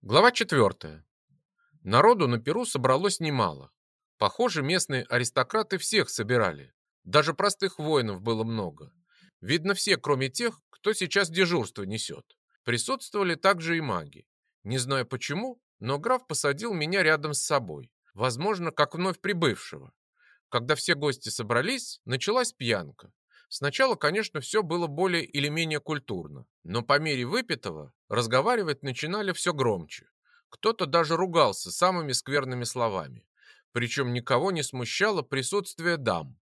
Глава 4. Народу на Перу собралось немало. Похоже, местные аристократы всех собирали. Даже простых воинов было много. Видно все, кроме тех, кто сейчас дежурство несет. Присутствовали также и маги. Не знаю почему, но граф посадил меня рядом с собой. Возможно, как вновь прибывшего. Когда все гости собрались, началась пьянка. Сначала, конечно, все было более или менее культурно, но по мере выпитого разговаривать начинали все громче. Кто-то даже ругался самыми скверными словами. Причем никого не смущало присутствие дам.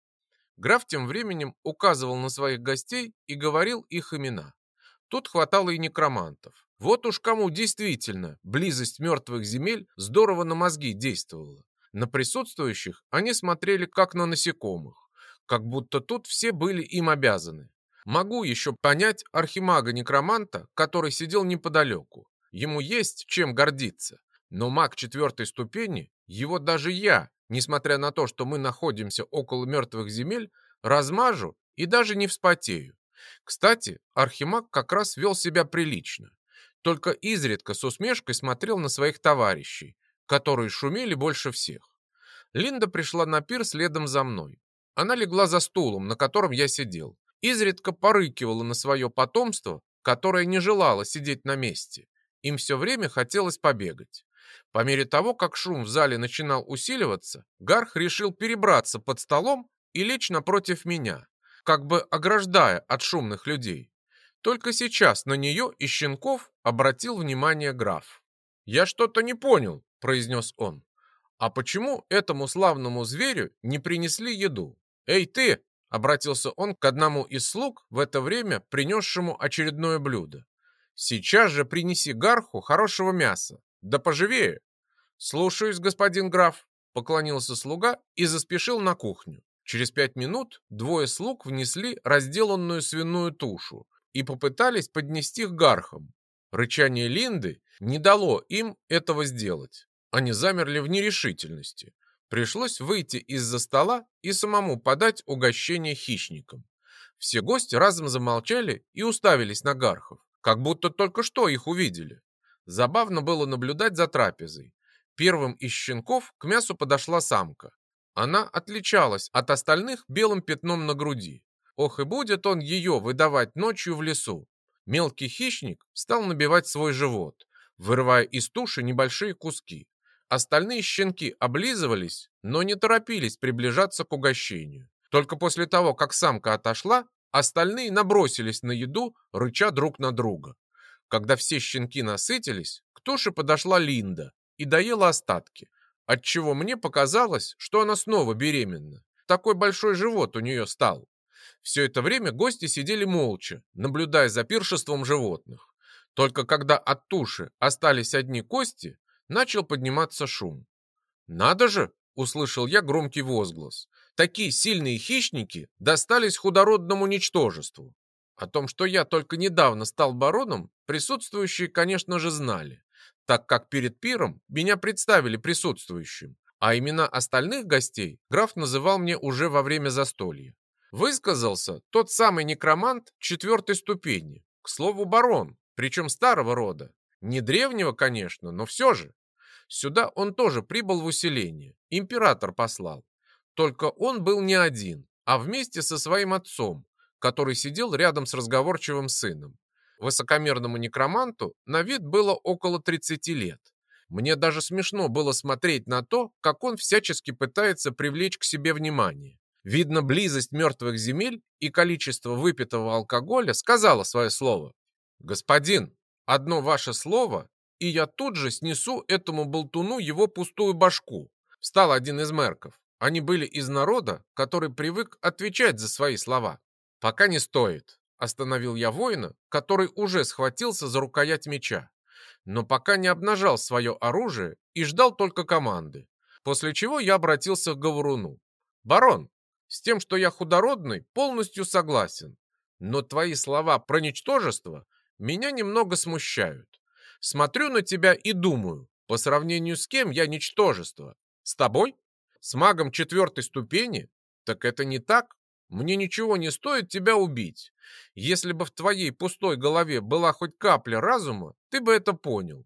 Граф тем временем указывал на своих гостей и говорил их имена. Тут хватало и некромантов. Вот уж кому действительно близость мертвых земель здорово на мозги действовала. На присутствующих они смотрели как на насекомых как будто тут все были им обязаны. Могу еще понять архимага-некроманта, который сидел неподалеку. Ему есть чем гордиться. Но маг четвертой ступени, его даже я, несмотря на то, что мы находимся около мертвых земель, размажу и даже не вспотею. Кстати, архимаг как раз вел себя прилично. Только изредка с усмешкой смотрел на своих товарищей, которые шумели больше всех. Линда пришла на пир следом за мной. Она легла за стулом, на котором я сидел, изредка порыкивала на свое потомство, которое не желало сидеть на месте. Им все время хотелось побегать. По мере того, как шум в зале начинал усиливаться, Гарх решил перебраться под столом и лечь напротив меня, как бы ограждая от шумных людей. Только сейчас на нее и щенков обратил внимание граф. «Я что-то не понял», — произнес он. «А почему этому славному зверю не принесли еду?» «Эй, ты!» — обратился он к одному из слуг, в это время принесшему очередное блюдо. «Сейчас же принеси гарху хорошего мяса. Да поживее!» «Слушаюсь, господин граф», — поклонился слуга и заспешил на кухню. Через пять минут двое слуг внесли разделанную свиную тушу и попытались поднести к гархам. Рычание Линды не дало им этого сделать. Они замерли в нерешительности. Пришлось выйти из-за стола и самому подать угощение хищникам. Все гости разом замолчали и уставились на гархов, как будто только что их увидели. Забавно было наблюдать за трапезой. Первым из щенков к мясу подошла самка. Она отличалась от остальных белым пятном на груди. Ох и будет он ее выдавать ночью в лесу. Мелкий хищник стал набивать свой живот, вырывая из туши небольшие куски. Остальные щенки облизывались, но не торопились приближаться к угощению. Только после того, как самка отошла, остальные набросились на еду, рыча друг на друга. Когда все щенки насытились, к туше подошла Линда и доела остатки, отчего мне показалось, что она снова беременна. Такой большой живот у нее стал. Все это время гости сидели молча, наблюдая за пиршеством животных. Только когда от туши остались одни кости, начал подниматься шум. «Надо же!» — услышал я громкий возглас. «Такие сильные хищники достались худородному ничтожеству». О том, что я только недавно стал бароном, присутствующие, конечно же, знали, так как перед пиром меня представили присутствующим, а имена остальных гостей граф называл мне уже во время застолья. Высказался тот самый некромант четвертой ступени, к слову, барон, причем старого рода. Не древнего, конечно, но все же. Сюда он тоже прибыл в усиление. Император послал. Только он был не один, а вместе со своим отцом, который сидел рядом с разговорчивым сыном. Высокомерному некроманту на вид было около 30 лет. Мне даже смешно было смотреть на то, как он всячески пытается привлечь к себе внимание. Видно, близость мертвых земель и количество выпитого алкоголя сказала свое слово. «Господин, одно ваше слово, и я тут же снесу этому болтуну его пустую башку. Встал один из мерков. Они были из народа, который привык отвечать за свои слова. Пока не стоит. Остановил я воина, который уже схватился за рукоять меча. Но пока не обнажал свое оружие и ждал только команды. После чего я обратился к Говоруну. «Барон, с тем, что я худородный, полностью согласен. Но твои слова про ничтожество меня немного смущают. Смотрю на тебя и думаю, по сравнению с кем я ничтожество? С тобой? С магом четвертой ступени? Так это не так. Мне ничего не стоит тебя убить. Если бы в твоей пустой голове была хоть капля разума, ты бы это понял.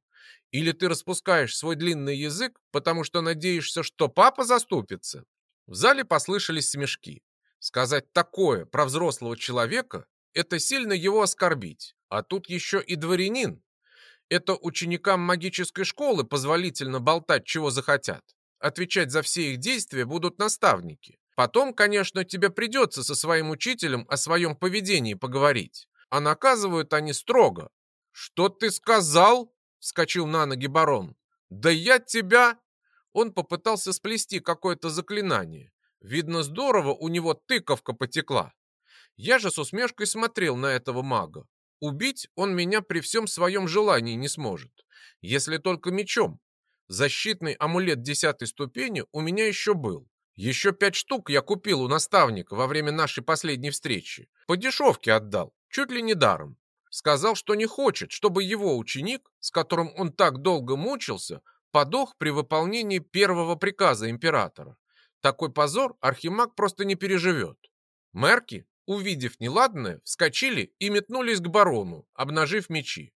Или ты распускаешь свой длинный язык, потому что надеешься, что папа заступится?» В зале послышались смешки. Сказать такое про взрослого человека – это сильно его оскорбить. А тут еще и дворянин. Это ученикам магической школы позволительно болтать, чего захотят. Отвечать за все их действия будут наставники. Потом, конечно, тебе придется со своим учителем о своем поведении поговорить. А наказывают они строго. «Что ты сказал?» — вскочил на ноги барон. «Да я тебя...» Он попытался сплести какое-то заклинание. Видно, здорово у него тыковка потекла. Я же с усмешкой смотрел на этого мага. Убить он меня при всем своем желании не сможет, если только мечом. Защитный амулет десятой ступени у меня еще был. Еще пять штук я купил у наставника во время нашей последней встречи. По дешевке отдал, чуть ли не даром. Сказал, что не хочет, чтобы его ученик, с которым он так долго мучился, подох при выполнении первого приказа императора. Такой позор Архимаг просто не переживет. Мерки, увидев неладное, вскочили и метнулись к барону, обнажив мечи.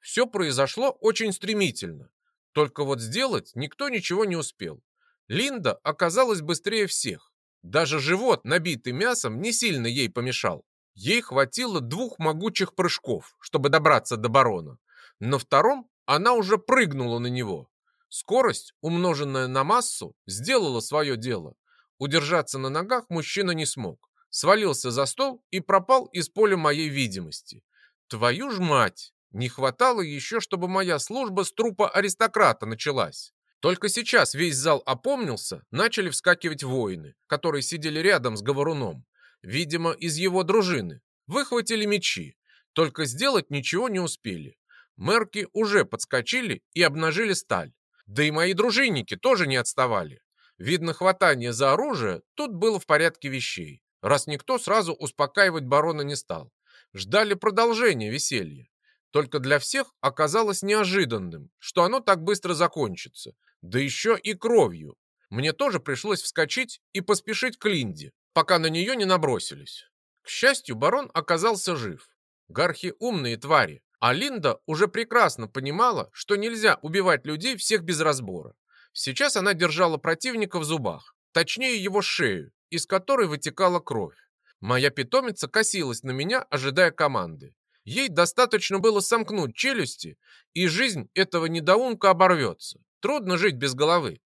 Все произошло очень стремительно. Только вот сделать никто ничего не успел. Линда оказалась быстрее всех. Даже живот, набитый мясом, не сильно ей помешал. Ей хватило двух могучих прыжков, чтобы добраться до барона. На втором она уже прыгнула на него. Скорость, умноженная на массу, сделала свое дело. Удержаться на ногах мужчина не смог. Свалился за стол и пропал из поля моей видимости. Твою ж мать! Не хватало еще, чтобы моя служба с трупа аристократа началась. Только сейчас весь зал опомнился, начали вскакивать воины, которые сидели рядом с говоруном. Видимо, из его дружины. Выхватили мечи. Только сделать ничего не успели. Мерки уже подскочили и обнажили сталь. Да и мои дружинники тоже не отставали. Видно, хватание за оружие тут было в порядке вещей, раз никто сразу успокаивать барона не стал. Ждали продолжения веселья. Только для всех оказалось неожиданным, что оно так быстро закончится, да еще и кровью. Мне тоже пришлось вскочить и поспешить к Линде, пока на нее не набросились. К счастью, барон оказался жив. Гархи умные твари, а Линда уже прекрасно понимала, что нельзя убивать людей всех без разбора. Сейчас она держала противника в зубах, точнее его шею, из которой вытекала кровь. Моя питомица косилась на меня, ожидая команды. Ей достаточно было сомкнуть челюсти, и жизнь этого недоумка оборвется. Трудно жить без головы.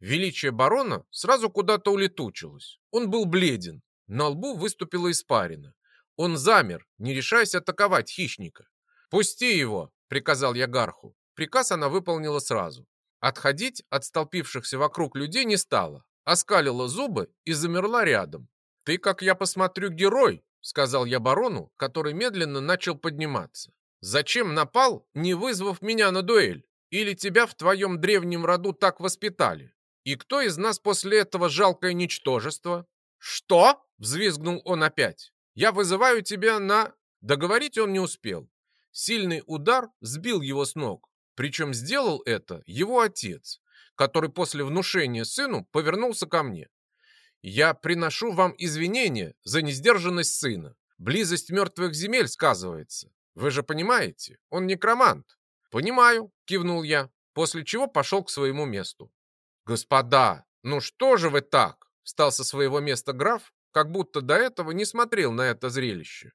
Величие барона сразу куда-то улетучилось. Он был бледен, на лбу выступила испарина. Он замер, не решаясь атаковать хищника. «Пусти его!» — приказал я Гарху. Приказ она выполнила сразу. Отходить от столпившихся вокруг людей не стала, оскалила зубы и замерла рядом. «Ты, как я посмотрю, герой!» — сказал я барону, который медленно начал подниматься. «Зачем напал, не вызвав меня на дуэль? Или тебя в твоем древнем роду так воспитали? И кто из нас после этого жалкое ничтожество? Что? Взвизгнул он опять. Я вызываю тебя на... Договорить он не успел. Сильный удар сбил его с ног. Причем сделал это его отец, который после внушения сыну повернулся ко мне. «Я приношу вам извинения за несдержанность сына. Близость мертвых земель сказывается. Вы же понимаете, он некромант. «Понимаю», — кивнул я, после чего пошел к своему месту. «Господа, ну что же вы так?» — встал со своего места граф, как будто до этого не смотрел на это зрелище.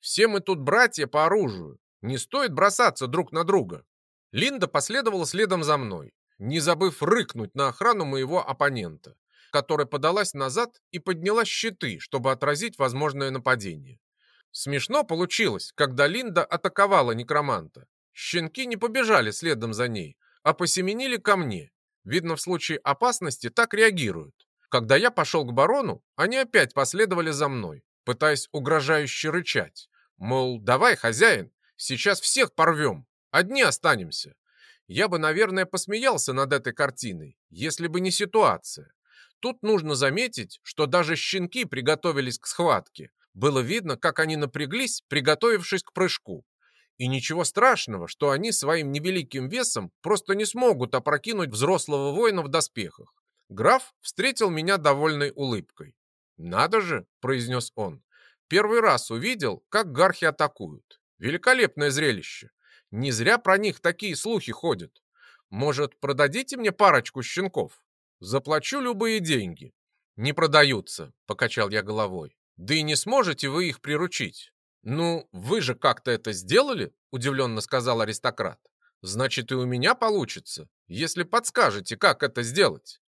«Все мы тут братья по оружию. Не стоит бросаться друг на друга». Линда последовала следом за мной, не забыв рыкнуть на охрану моего оппонента, которая подалась назад и подняла щиты, чтобы отразить возможное нападение. Смешно получилось, когда Линда атаковала некроманта. Щенки не побежали следом за ней, а посеменили ко мне. Видно, в случае опасности так реагируют. Когда я пошел к барону, они опять последовали за мной, пытаясь угрожающе рычать. Мол, давай, хозяин, сейчас всех порвем, одни останемся. Я бы, наверное, посмеялся над этой картиной, если бы не ситуация. Тут нужно заметить, что даже щенки приготовились к схватке. Было видно, как они напряглись, приготовившись к прыжку. И ничего страшного, что они своим невеликим весом просто не смогут опрокинуть взрослого воина в доспехах. Граф встретил меня довольной улыбкой. «Надо же!» – произнес он. «Первый раз увидел, как гархи атакуют. Великолепное зрелище. Не зря про них такие слухи ходят. Может, продадите мне парочку щенков? Заплачу любые деньги. Не продаются, покачал я головой. Да и не сможете вы их приручить. Ну, вы же как-то это сделали, удивленно сказал аристократ. Значит, и у меня получится, если подскажете, как это сделать.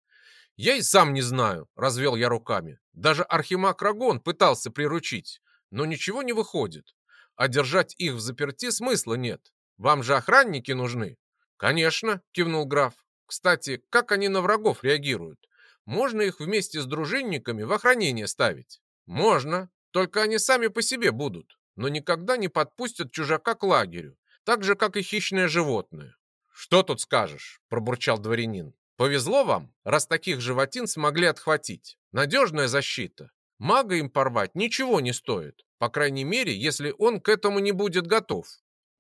Я и сам не знаю, развел я руками. Даже Архимаг Рагон пытался приручить, но ничего не выходит. А держать их в заперти смысла нет. Вам же охранники нужны. Конечно, кивнул граф. Кстати, как они на врагов реагируют? Можно их вместе с дружинниками в охранение ставить? Можно, только они сами по себе будут, но никогда не подпустят чужака к лагерю, так же, как и хищное животное. «Что тут скажешь?» – пробурчал дворянин. Повезло вам, раз таких животин смогли отхватить. Надежная защита. Мага им порвать ничего не стоит, по крайней мере, если он к этому не будет готов.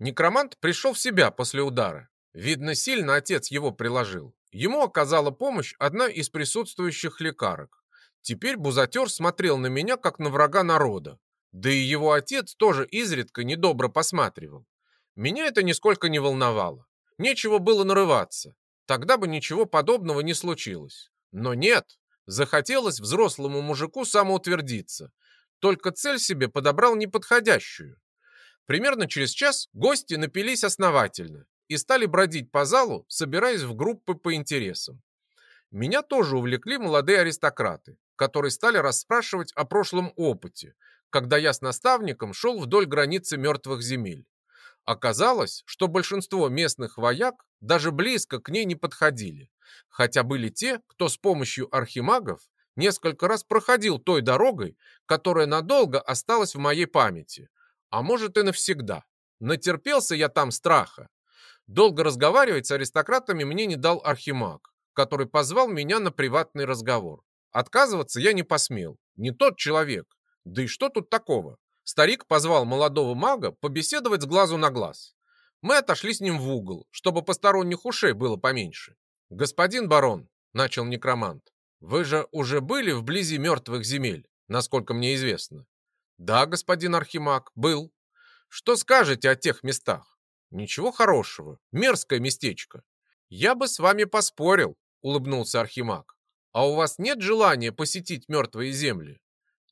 Некромант пришел в себя после удара. Видно, сильно отец его приложил. Ему оказала помощь одна из присутствующих лекарок. Теперь Бузатер смотрел на меня, как на врага народа. Да и его отец тоже изредка недобро посматривал. Меня это нисколько не волновало. Нечего было нарываться. Тогда бы ничего подобного не случилось. Но нет, захотелось взрослому мужику самоутвердиться. Только цель себе подобрал неподходящую. Примерно через час гости напились основательно и стали бродить по залу, собираясь в группы по интересам. Меня тоже увлекли молодые аристократы, которые стали расспрашивать о прошлом опыте, когда я с наставником шел вдоль границы мертвых земель. Оказалось, что большинство местных вояк даже близко к ней не подходили, хотя были те, кто с помощью архимагов несколько раз проходил той дорогой, которая надолго осталась в моей памяти, а может и навсегда. Натерпелся я там страха. Долго разговаривать с аристократами мне не дал архимаг, который позвал меня на приватный разговор. Отказываться я не посмел, не тот человек. Да и что тут такого? Старик позвал молодого мага побеседовать с глазу на глаз. Мы отошли с ним в угол, чтобы посторонних ушей было поменьше. «Господин барон», — начал некромант, — «вы же уже были вблизи мертвых земель, насколько мне известно». «Да, господин Архимаг, был». «Что скажете о тех местах?» «Ничего хорошего. Мерзкое местечко». «Я бы с вами поспорил», — улыбнулся Архимаг. «А у вас нет желания посетить мертвые земли?»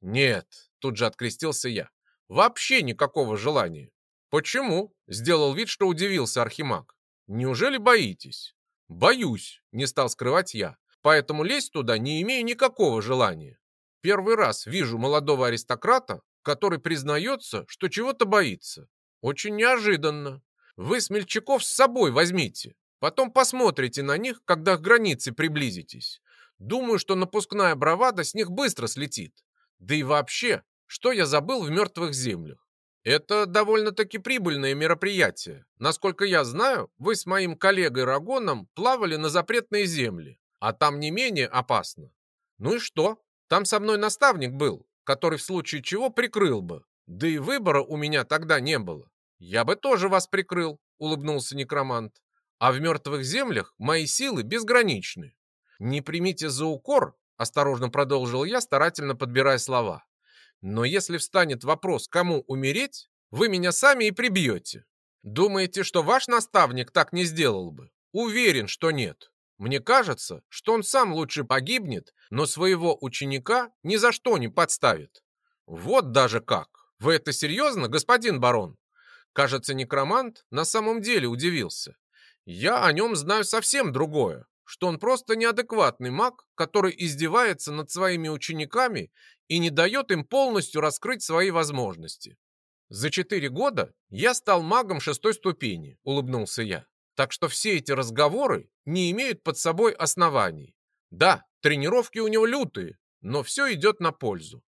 «Нет», — тут же открестился я. Вообще никакого желания. Почему? Сделал вид, что удивился Архимаг. Неужели боитесь? Боюсь, не стал скрывать я. Поэтому лезть туда не имею никакого желания. Первый раз вижу молодого аристократа, который признается, что чего-то боится. Очень неожиданно. Вы смельчаков с собой возьмите. Потом посмотрите на них, когда к границе приблизитесь. Думаю, что напускная бравада с них быстро слетит. Да и вообще, что я забыл в мертвых землях. Это довольно-таки прибыльное мероприятие. Насколько я знаю, вы с моим коллегой Рагоном плавали на запретные земли, а там не менее опасно. Ну и что? Там со мной наставник был, который в случае чего прикрыл бы. Да и выбора у меня тогда не было. Я бы тоже вас прикрыл, улыбнулся некромант. А в мертвых землях мои силы безграничны. Не примите за укор, осторожно продолжил я, старательно подбирая слова. Но если встанет вопрос, кому умереть, вы меня сами и прибьете. Думаете, что ваш наставник так не сделал бы? Уверен, что нет. Мне кажется, что он сам лучше погибнет, но своего ученика ни за что не подставит. Вот даже как. Вы это серьезно, господин барон? Кажется, некромант на самом деле удивился. Я о нем знаю совсем другое, что он просто неадекватный маг, который издевается над своими учениками и не дает им полностью раскрыть свои возможности. За четыре года я стал магом шестой ступени, улыбнулся я. Так что все эти разговоры не имеют под собой оснований. Да, тренировки у него лютые, но все идет на пользу.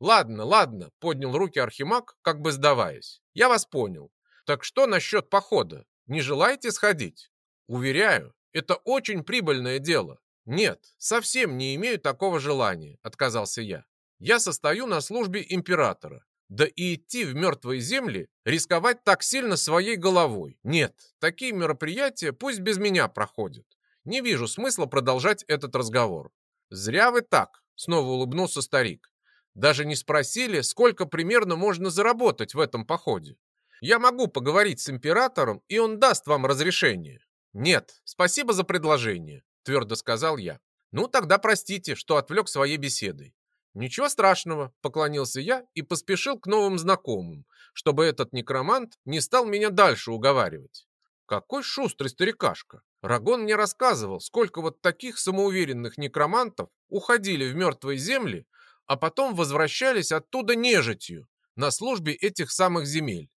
Ладно, ладно, поднял руки Архимаг, как бы сдаваясь. Я вас понял. Так что насчет похода? Не желаете сходить? Уверяю, это очень прибыльное дело. Нет, совсем не имею такого желания, отказался я. Я состою на службе императора. Да и идти в мертвые земли, рисковать так сильно своей головой. Нет, такие мероприятия пусть без меня проходят. Не вижу смысла продолжать этот разговор. Зря вы так, снова улыбнулся старик. Даже не спросили, сколько примерно можно заработать в этом походе. Я могу поговорить с императором, и он даст вам разрешение. «Нет, спасибо за предложение», — твердо сказал я. «Ну, тогда простите, что отвлек своей беседой». «Ничего страшного», — поклонился я и поспешил к новым знакомым, чтобы этот некромант не стал меня дальше уговаривать. Какой шустрый старикашка! Рагон мне рассказывал, сколько вот таких самоуверенных некромантов уходили в мертвые земли, а потом возвращались оттуда нежитью на службе этих самых земель.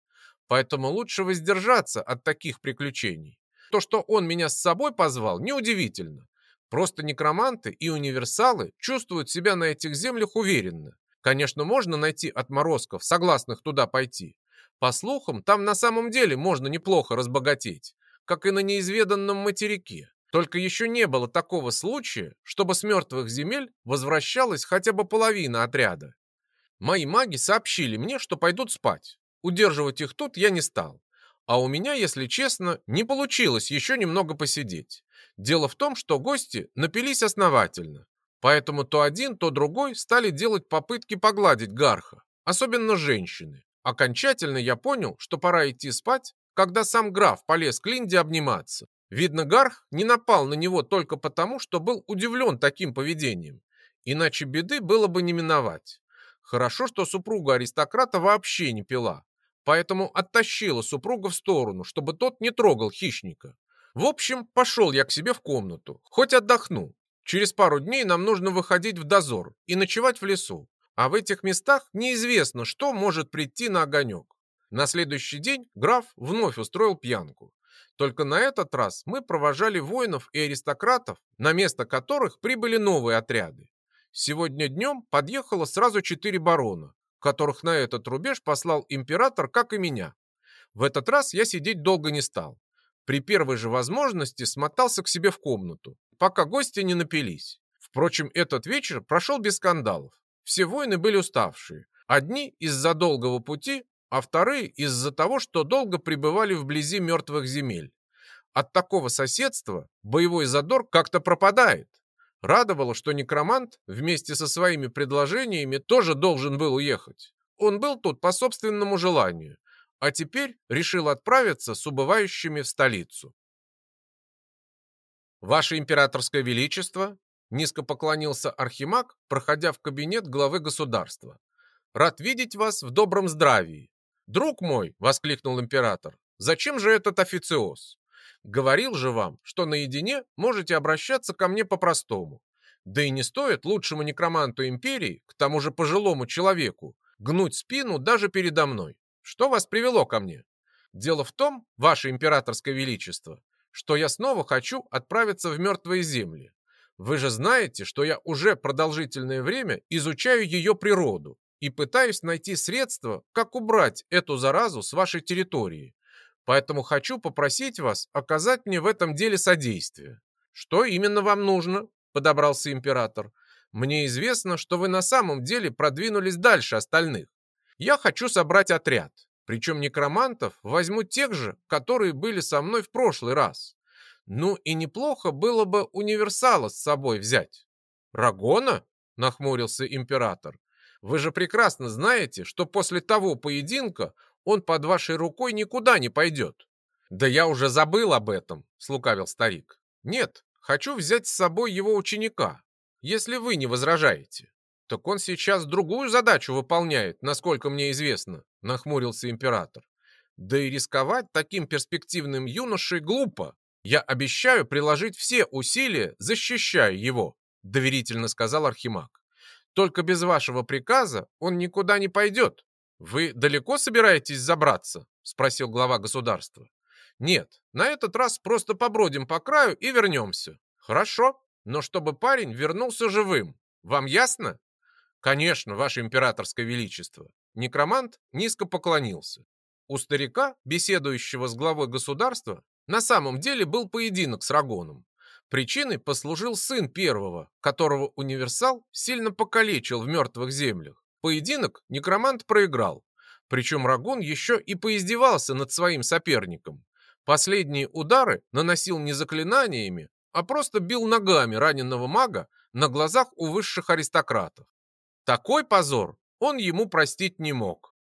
Поэтому лучше воздержаться от таких приключений. То, что он меня с собой позвал, неудивительно. Просто некроманты и универсалы чувствуют себя на этих землях уверенно. Конечно, можно найти отморозков, согласных туда пойти. По слухам, там на самом деле можно неплохо разбогатеть, как и на неизведанном материке. Только еще не было такого случая, чтобы с мертвых земель возвращалась хотя бы половина отряда. Мои маги сообщили мне, что пойдут спать. Удерживать их тут я не стал. А у меня, если честно, не получилось еще немного посидеть. Дело в том, что гости напились основательно. Поэтому то один, то другой стали делать попытки погладить Гарха, особенно женщины. Окончательно я понял, что пора идти спать, когда сам граф полез к Линде обниматься. Видно, Гарх не напал на него только потому, что был удивлен таким поведением. Иначе беды было бы не миновать. Хорошо, что супруга аристократа вообще не пила, поэтому оттащила супруга в сторону, чтобы тот не трогал хищника. В общем, пошел я к себе в комнату, хоть отдохну. Через пару дней нам нужно выходить в дозор и ночевать в лесу, а в этих местах неизвестно, что может прийти на огонек. На следующий день граф вновь устроил пьянку. Только на этот раз мы провожали воинов и аристократов, на место которых прибыли новые отряды. Сегодня днем подъехало сразу четыре барона, которых на этот рубеж послал император, как и меня. В этот раз я сидеть долго не стал. При первой же возможности смотался к себе в комнату, пока гости не напились. Впрочем, этот вечер прошел без скандалов. Все воины были уставшие. Одни из-за долгого пути, а вторые из-за того, что долго пребывали вблизи мертвых земель. От такого соседства боевой задор как-то пропадает. Радовало, что некромант вместе со своими предложениями тоже должен был уехать. Он был тут по собственному желанию, а теперь решил отправиться с убывающими в столицу. «Ваше императорское величество!» Низко поклонился Архимаг, проходя в кабинет главы государства. «Рад видеть вас в добром здравии!» «Друг мой!» — воскликнул император. «Зачем же этот официоз? Говорил же вам, что наедине можете обращаться ко мне по-простому. Да и не стоит лучшему некроманту империи, к тому же пожилому человеку, гнуть спину даже передо мной. Что вас привело ко мне? Дело в том, ваше императорское величество, что я снова хочу отправиться в мертвые земли. Вы же знаете, что я уже продолжительное время изучаю ее природу и пытаюсь найти средства, как убрать эту заразу с вашей территории. Поэтому хочу попросить вас оказать мне в этом деле содействие. Что именно вам нужно? Подобрался император. Мне известно, что вы на самом деле продвинулись дальше остальных. Я хочу собрать отряд. Причем некромантов возьму тех же, которые были со мной в прошлый раз. Ну и неплохо было бы универсала с собой взять. Рагона? Нахмурился император. Вы же прекрасно знаете, что после того поединка он под вашей рукой никуда не пойдет. Да я уже забыл об этом, слукавил старик. Нет, хочу взять с собой его ученика, если вы не возражаете. Так он сейчас другую задачу выполняет, насколько мне известно, нахмурился император. Да и рисковать таким перспективным юношей глупо. Я обещаю приложить все усилия, защищая его, доверительно сказал Архимаг. Только без вашего приказа он никуда не пойдет. «Вы далеко собираетесь забраться?» – спросил глава государства. «Нет, на этот раз просто побродим по краю и вернемся». «Хорошо, но чтобы парень вернулся живым. Вам ясно?» «Конечно, ваше императорское величество». Некромант низко поклонился. У старика, беседующего с главой государства, на самом деле был поединок с Рагоном. Причиной послужил сын первого, которого универсал сильно покалечил в мертвых землях. Поединок некромант проиграл, причем Рагон еще и поиздевался над своим соперником. Последние удары наносил не заклинаниями, а просто бил ногами раненого мага на глазах у высших аристократов. Такой позор он ему простить не мог.